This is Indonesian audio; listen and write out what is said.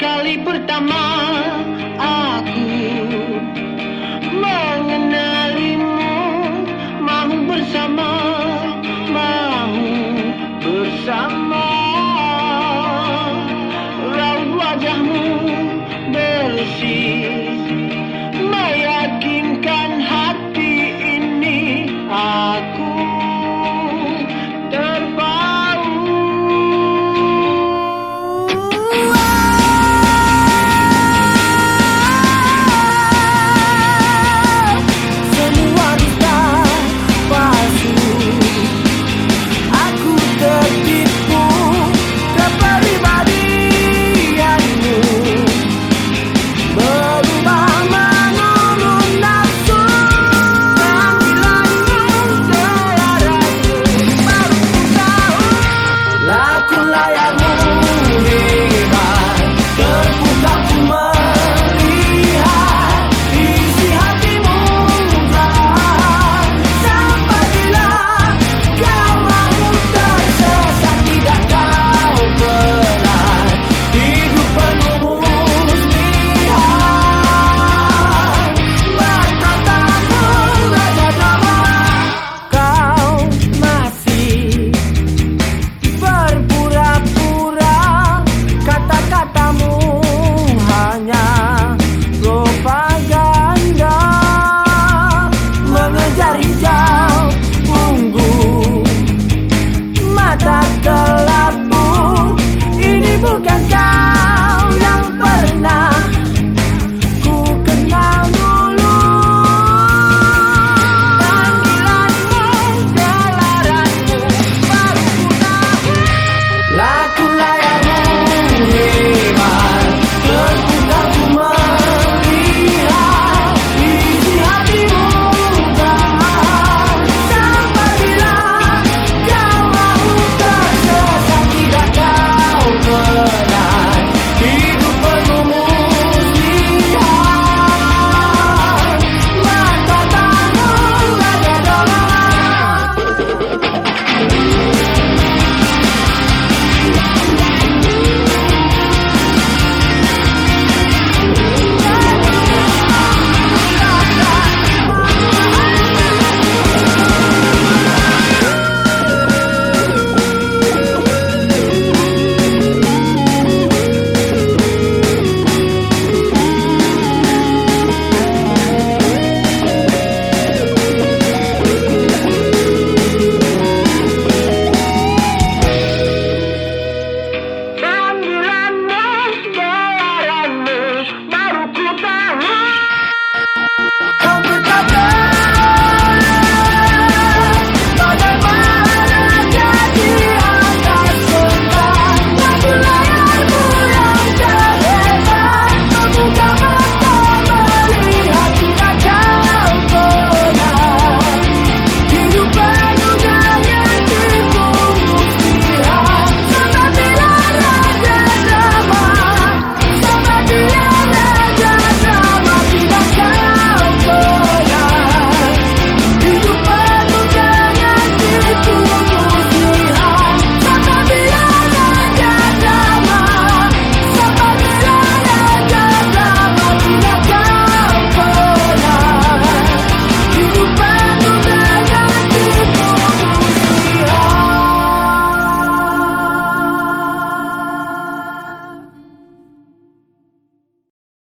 kali pertama aku mengenalimu. Mau bersama